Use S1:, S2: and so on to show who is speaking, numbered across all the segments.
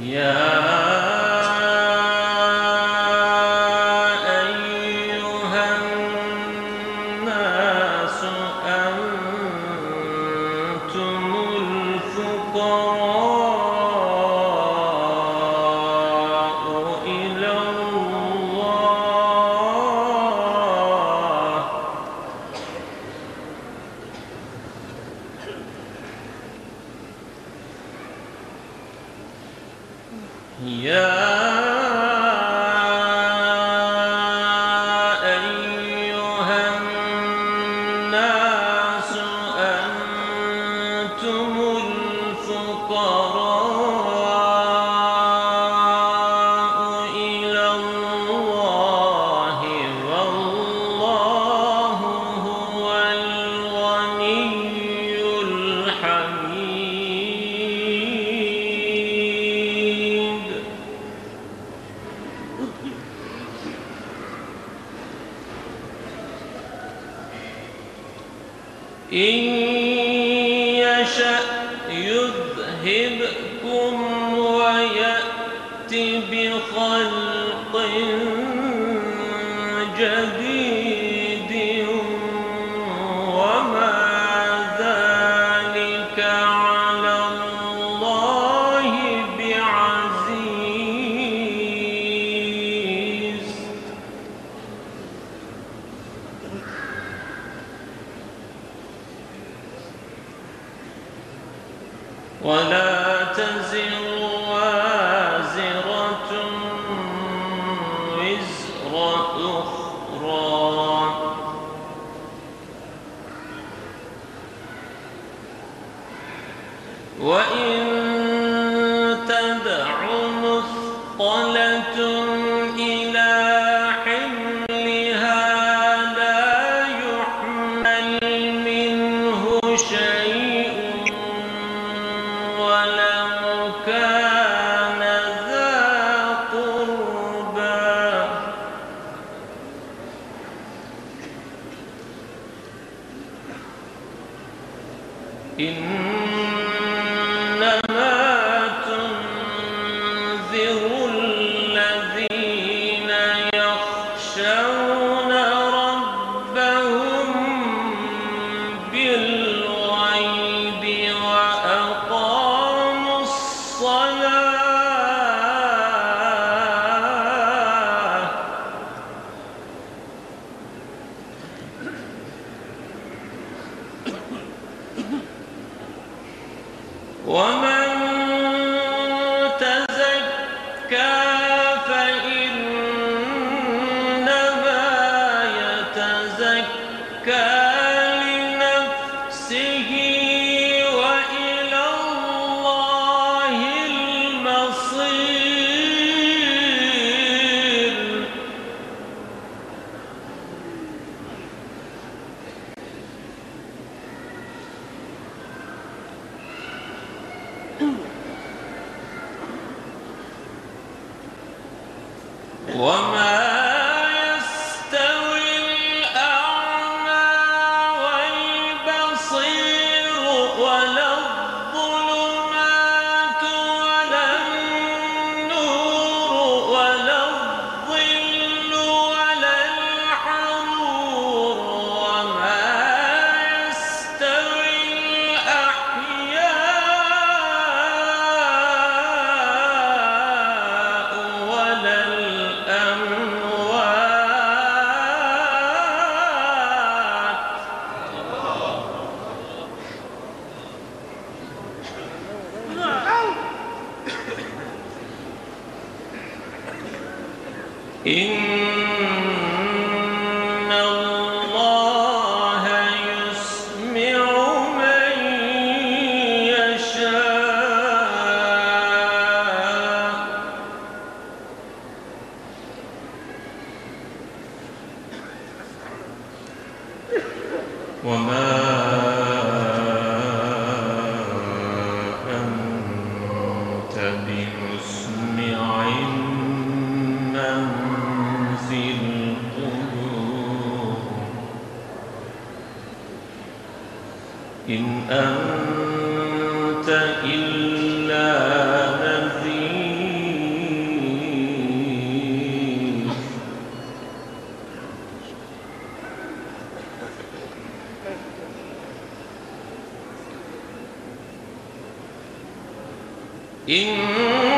S1: Yeah. Yeah. يشأ يذهبكم ولا تزر وازرة وزر أخرى. وإن وما وما إن الله يسمع من يشاء. وما إن أنت إلا نذير. إن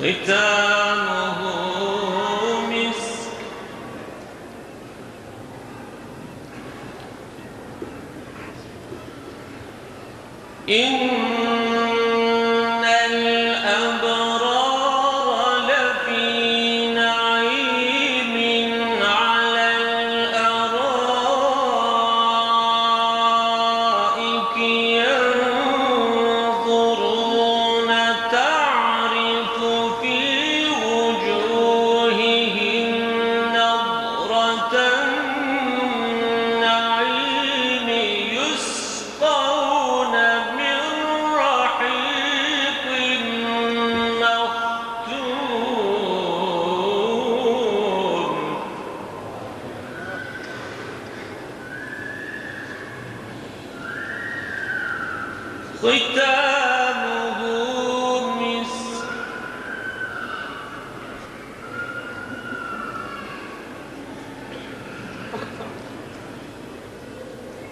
S1: ختامه مسك. إن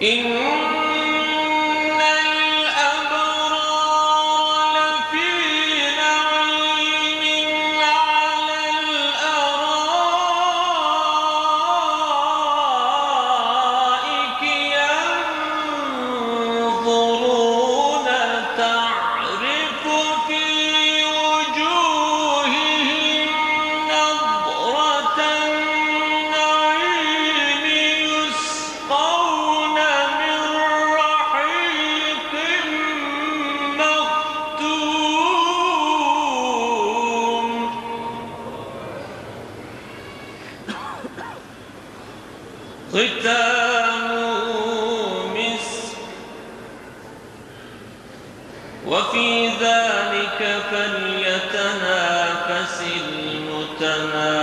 S1: إن ختامه مسك وفي ذلك فليتنافس المتنافس.